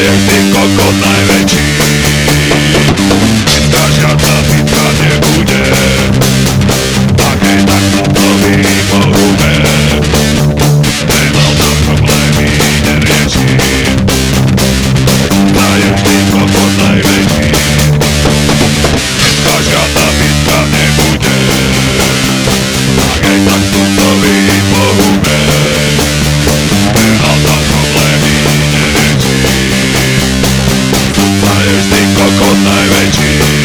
Projekt Nikogo najväčší changes.